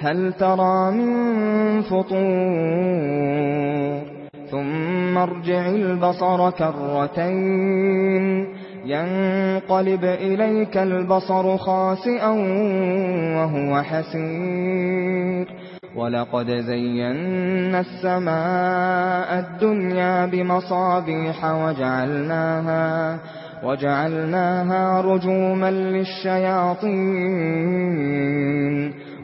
هل ترى من فطور؟ ثم ارجع البصر كرتين. ينقلب إليك البصر خاسئا وهو حسير. ولقد زينا السماء الدنيا بمصابيح وجعلناها وجعلناها رجوما للشياطين.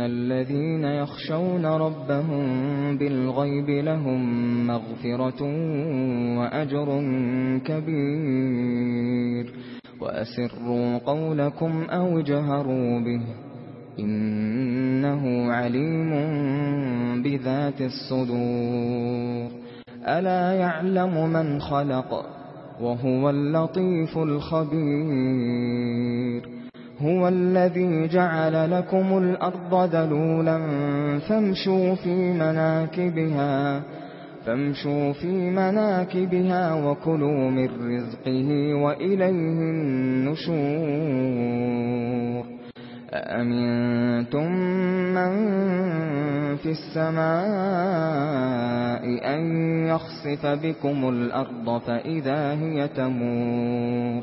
إِنَّ الَّذِينَ يَخْشَوْنَ رَبَّهُم بِالْغَيْبِ لَهُم مَّغْفِرَةٌ وَأَجْرٌ كَبِيرٌ وَأَسِرُّوا قَوْلَكُمْ أَوْ جَهَرُوا بِهِ إِنَّهُ عَلِيمٌ بِذَاتِ الصُّدُورِ أَلَا يَعْلَمُ مَنْ خَلَقَ وَهُوَ اللَّطِيفُ الْخَبِيرُ هو الذي جعل لكم الأرض دلولا فامشوا في مناكبها فامشوا في مناكبها وكلوا من رزقه وإليه النشور أأمنتم من في السماء أن يخصف بكم الأرض فإذا هي تمور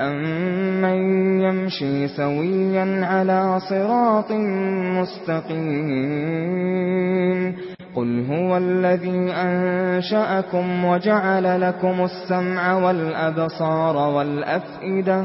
أَمَّن يَمْشِي سَوِيًّا عَلَى صِرَاطٍ مُّسْتَقِيمٍ قُلْ هُوَ الَّذِي أَنشَأَكُمْ وَجَعَلَ لَكُمُ السَّمْعَ وَالْأَبْصَارَ وَالْأَفْئِدَةَ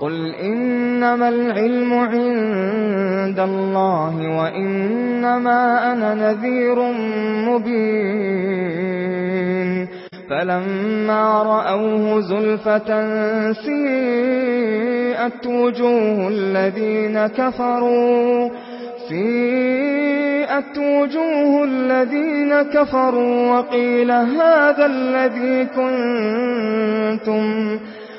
قل إنما العلم عند الله وإنما أنا نذير مبين. فلما رأوه زلفة سيئت وجوه الذين كفروا سيئت وجوه الذين كفروا وقيل هذا الذي كنتم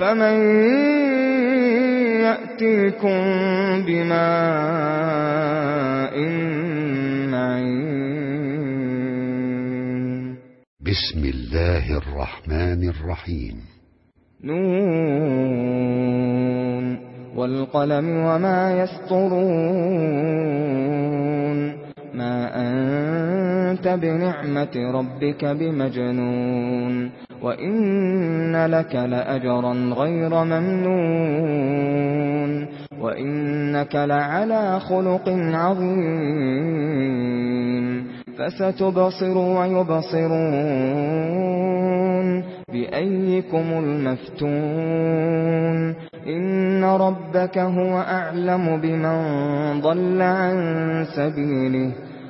فمن يأتيكم بماء بسم الله الرحمن الرحيم. نون. والقلم وما يسطرون. ما أنت بنعمة ربك بمجنون. وَإِنَّ لَكَ لَأَجْرًا غَيْرَ مَمْنُونٍ وَإِنَّكَ لَعَلَى خُلُقٍ عَظِيمٍ فَسَتُبْصِرُ وَيُبْصِرُونَ بِأَيِّكُمُ الْمَفْتُونُ إن ربك هو أعلم بمن ضل عن سبيله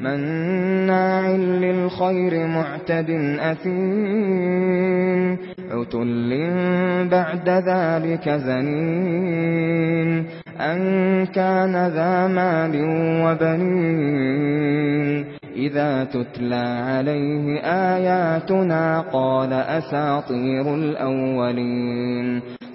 مناع للخير معتد أثيم عتل بعد ذلك زَنِيمٍ أن كان ذا مال وبنين. إذا تتلى عليه آياتنا قال أساطير الأولين.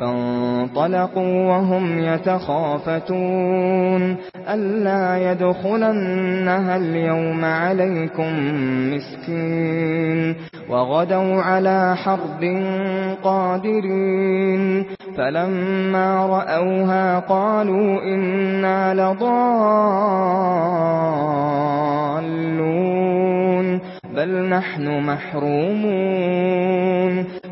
فانطلقوا وهم يتخافتون. ألا يدخلنها اليوم عليكم مسكين. وغدوا على حرب قادرين. فلما رأوها قالوا إنا لضالون. بل نحن محرومون.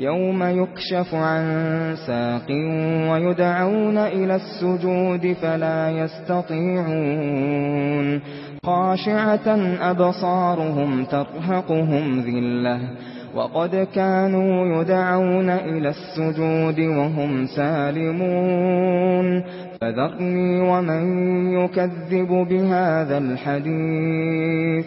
يوم يكشف عن ساق ويدعون إلى السجود فلا يستطيعون. خاشعة أبصارهم ترهقهم ذلة. وقد كانوا يدعون إلى السجود وهم سالمون. فذرني ومن يكذب بهذا الحديث.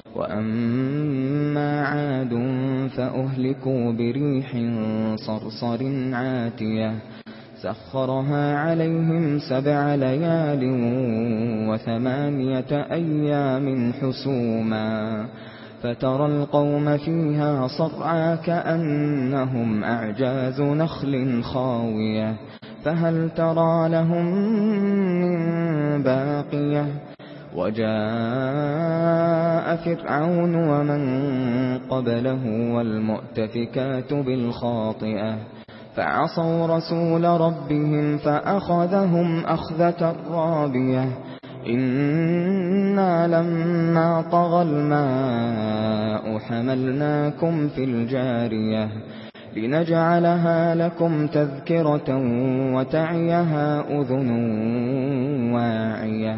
وَأَمَّا عَادٌ فَأَهْلَكُوا بِرِيحٍ صَرْصَرٍ عَاتِيَةٍ سَخَّرَهَا عَلَيْهِمْ سَبْعَ لَيَالٍ وَثَمَانِيَةَ أَيَّامٍ حُسُومًا فَتَرَى الْقَوْمَ فِيهَا صَرْعَى كَأَنَّهُمْ أَعْجَازُ نَخْلٍ خَاوِيَةٍ فَهَلْ تَرَى لَهُم مِّن بَاقِيَةٍ وَجَاءَ فِرْعَوْنُ وَمَن قَبْلَهُ وَالْمُؤْتَفِكَاتُ بِالْخَاطِئَةِ فَعَصَوْا رَسُولَ رَبِّهِمْ فَأَخَذَهُمْ أَخْذَةً رَّابِيَةً إِنَّا لَمَّا طَغَى الْمَاءُ حَمَلْنَاكُمْ فِي الْجَارِيَةِ لِنَجْعَلَهَا لَكُمْ تَذْكِرَةً وَتَعِيَهَا أُذُنٌ وَاعِيَةٌ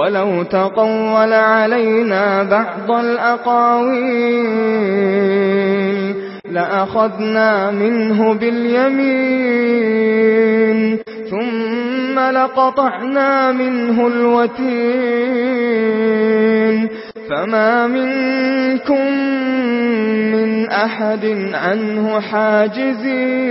ولو تقول علينا بعض الأقاوين لأخذنا منه باليمين ثم لقطعنا منه الوتين فما منكم من أحد عنه حاجزين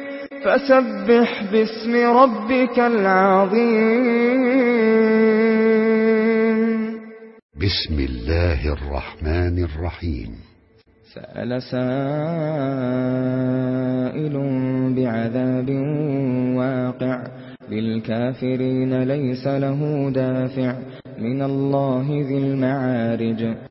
فسبح باسم ربك العظيم. بسم الله الرحمن الرحيم. سأل سائل بعذاب واقع. بالكافرين ليس له دافع. من الله ذي المعارج.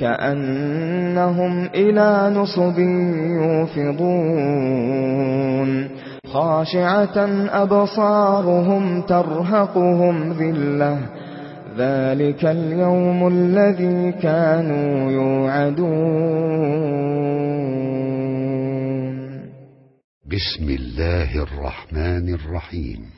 كأنهم إلى نصب يوفضون. خاشعة أبصارهم ترهقهم ذلة. ذلك اليوم الذي كانوا يوعدون. بسم الله الرحمن الرحيم.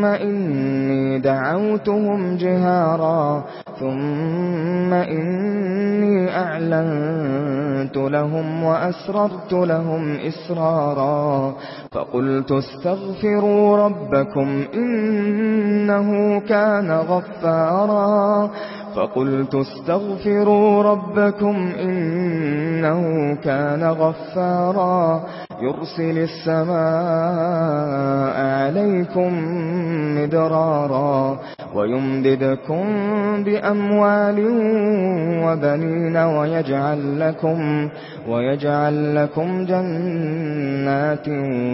ثُمَّ إِنِّي دَعَوْتُهُمْ جِهَارًا ثُمَّ إِنِّي أَعْلَنتُ لَهُمْ وَأَسْرَرْتُ لَهُمْ إِسْرَارًا فَقُلْتُ اسْتَغْفِرُوا رَبَّكُمْ إِنَّهُ كَانَ غَفَّارًا. فَقُلْتُ اسْتَغْفِرُوا رَبَّكُمْ إِنَّهُ كَانَ غَفَّارًا. يُرْسِلِ السَّمَاءَ عَلَيْكُمْ مِدْرَارًا وَيُمْدِدْكُمْ بِأَمْوَالٍ وَبَنِينَ وَيَجْعَلْ لَكُمْ وَيَجْعَلْ لَكُمْ جَنَّاتٍ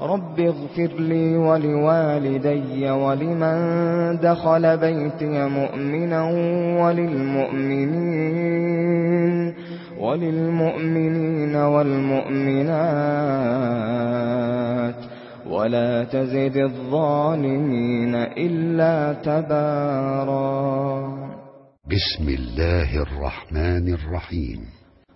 رب اغفر لي ولوالدي ولمن دخل بيتي مؤمنا وللمؤمنين وللمؤمنين والمؤمنات ولا تزد الظالمين إلا تبارا. بسم الله الرحمن الرحيم.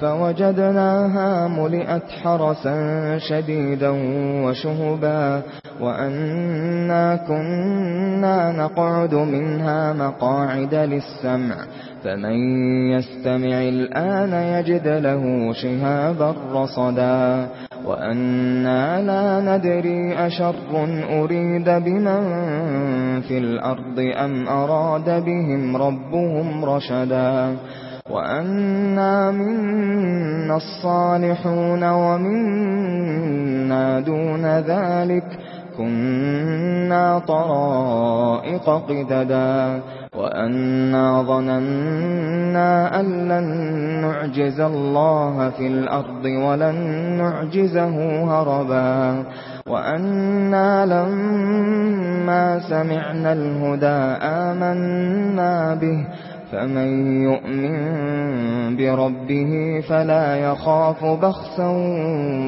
فوجدناها ملئت حرسا شديدا وشهبا وأنا كنا نقعد منها مقاعد للسمع فمن يستمع الآن يجد له شهابا رصدا وأنا لا ندري أشر أريد بمن في الأرض أم أراد بهم ربهم رشدا وَأَنَّا مِنَّا الصَّالِحُونَ وَمِنَّا دُونَ ذَلِكَ كُنَّا طَرَائِقَ قِدَدًا وَأَنَّا ظَنَنَّا أَن لَّن نُّعْجِزَ اللَّهَ فِي الْأَرْضِ وَلَن نُّعْجِزَهُ هَرَبًا وَأَنَّا لَمَّا سَمِعْنَا الْهُدَىٰ آمَنَّا بِهِ فمن يؤمن بربه فلا يخاف بخسا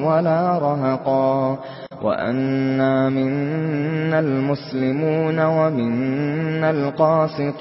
ولا رهقا وأنا منا المسلمون ومنا القاسطون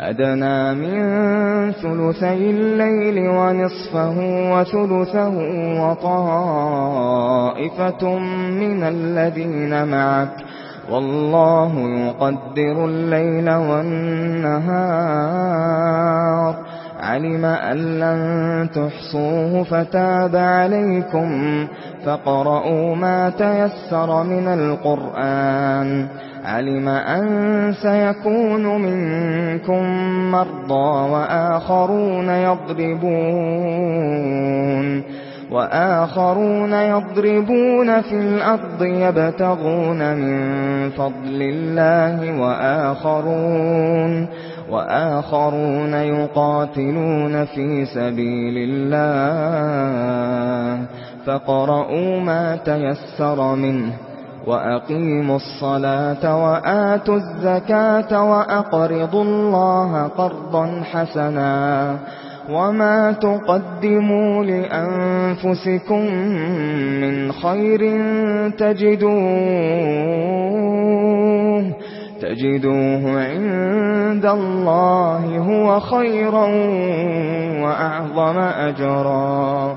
أدنى من ثلثي الليل ونصفه وثلثه وطائفة من الذين معك والله يقدر الليل والنهار علم أن لن تحصوه فتاب عليكم فقرؤوا ما تيسر من القرآن علم أن سيكون منكم مرضى وآخرون يضربون وآخرون يضربون في الأرض يبتغون من فضل الله وآخرون وآخرون يقاتلون في سبيل الله فقرؤوا ما تيسر منه وَأَقِيمُوا الصَّلَاةَ وَآتُوا الزَّكَاةَ وَأَقْرِضُوا اللَّهَ قَرْضًا حَسَنًا وَمَا تُقَدِّمُوا لِأَنفُسِكُم مِّنْ خَيْرٍ تَجِدُوهُ تَجِدُوهُ عِندَ اللَّهِ هُوَ خَيْرًا وَأَعْظَمَ أَجْرًا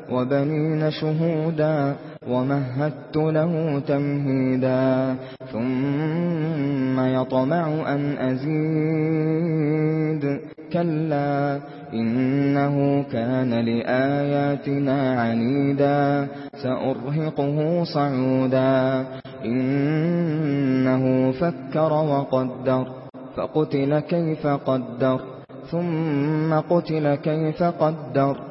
وَبَنِينَ شُهُودًا وَمَهَّدتُّ لَهُ تَمْهِيدًا ثُمَّ يَطْمَعُ أَنْ أَزِيدَ كَلَّا إِنَّهُ كَانَ لِآيَاتِنَا عَنِيدًا سَأُرْهِقُهُ صَعُودًا إِنَّهُ فَكَّرَ وَقَدَّرَ فَقُتِلَ كَيْفَ قَدَّرَ ثُمَّ قُتِلَ كَيْفَ قَدَّرَ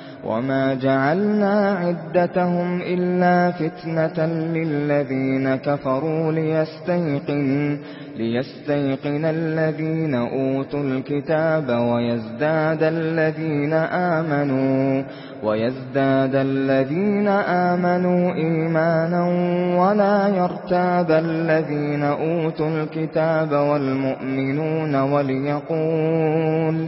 وما جعلنا عدتهم إلا فتنة للذين كفروا ليستيقن ليستيقن الذين أوتوا الكتاب ويزداد الذين آمنوا ويزداد الذين آمنوا إيمانا ولا يرتاب الذين أوتوا الكتاب والمؤمنون وليقول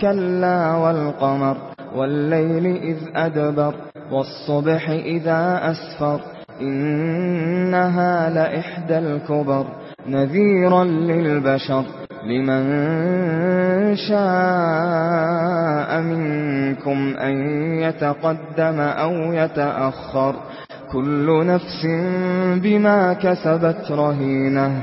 كلا والقمر والليل إذ أدبر والصبح إذا أسفر إنها لإحدى الكبر نذيرا للبشر لمن شاء منكم أن يتقدم أو يتأخر كل نفس بما كسبت رهينة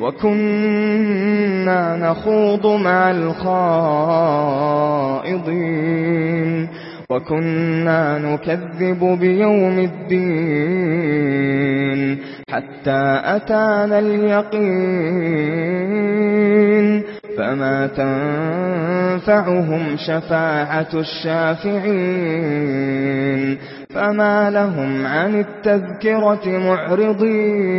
وَكُنَّا نَخُوضُ مَعَ الْخَائِضِينَ وَكُنَّا نُكَذِّبُ بِيَوْمِ الدِّينِ حَتَّى أَتَانَا الْيَقِينُ فَمَا تَنفَعُهُمْ شَفَاعَةُ الشَّافِعِينَ فَمَا لَهُمْ عَنِ التَّذْكِرَةِ مُعْرِضِينَ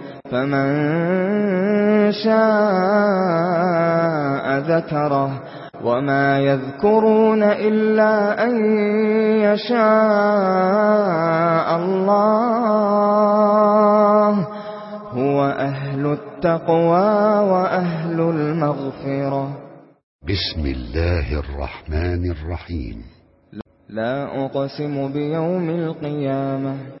فمن شاء ذكره وما يذكرون إلا أن يشاء الله هو أهل التقوى وأهل المغفرة. بسم الله الرحمن الرحيم. لا أقسم بيوم القيامة.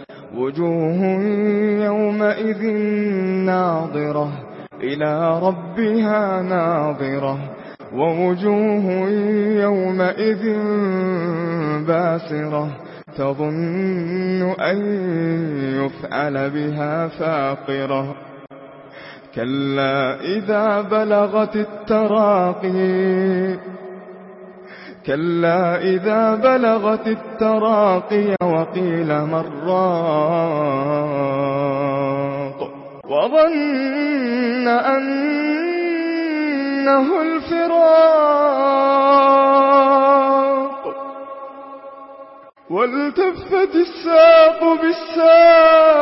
وجوه يومئذ ناظرة إلى ربها ناظرة. ووجوه يومئذ باسرة تظن أن يفعل بها فاقرة. كلا إذا بلغت التراقي. كلا إذا بلغت التراقي وقيل مراق وظن أنه الفراق والتفت الساق بالساق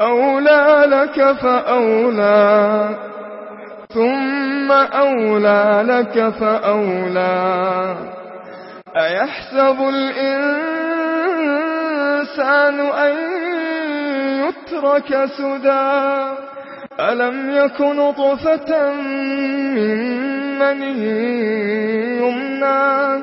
أولى لك فأولى ثم أولى لك فأولى أيحسب الإنسان أن يترك سدى ألم يكن طفة من من يمنى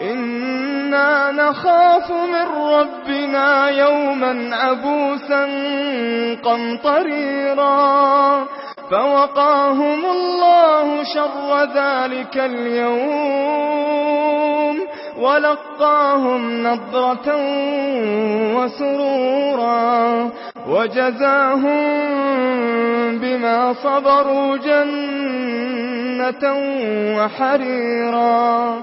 إنا نخاف من ربنا يوما عبوسا قمطريرا فوقاهم الله شر ذلك اليوم ولقاهم نَضْرَةً وسرورا وجزاهم بما صبروا جنة وحريرا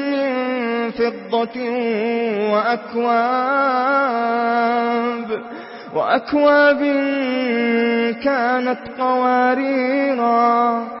فِضَّةٍ وَأَكْوَابٍ وَأَكْوَابٍ كَانَتْ قَوَارِيرَا.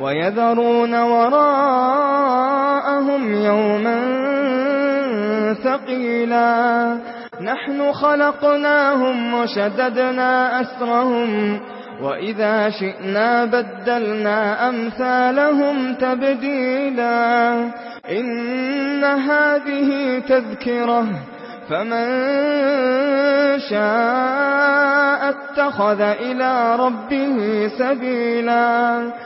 وَيَذَرُونَ وَرَاءَهُمْ يَوْمًا ثَقِيلًا. نَحْنُ خَلَقْنَاهُمْ وَشَدَدْنَا أَسْرَهُمْ وَإِذَا شِئْنَا بَدَّلْنَا أَمْثَالَهُمْ تَبْدِيلًا. إِنَّ هَذِهِ تَذْكِرَةٌ فَمَن شَاءَ اتَّخَذَ إِلَى رَبِّهِ سَبِيلًا.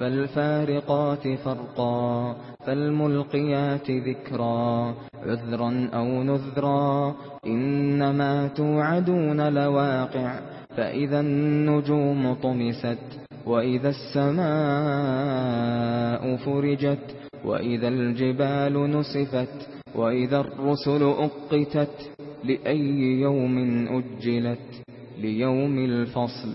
فالفارقات فرقا فالملقيات ذكرا عذرا أو نذرا إنما توعدون لواقع فإذا النجوم طمست وإذا السماء فرجت وإذا الجبال نصفت وإذا الرسل أقتت لأي يوم أجلت ليوم الفصل.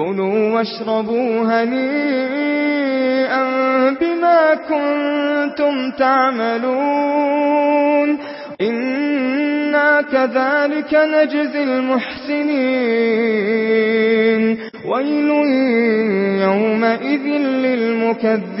كُلُوا وَاشْرَبُوا هَنِيئًا بِمَا كُنتُمْ تَعْمَلُونَ. إِنَّا كَذَلِكَ نَجْزِي الْمُحْسِنِينَ. وَيْلٌ يَوْمَئِذٍ لِلْمُكَذِّبِينَ.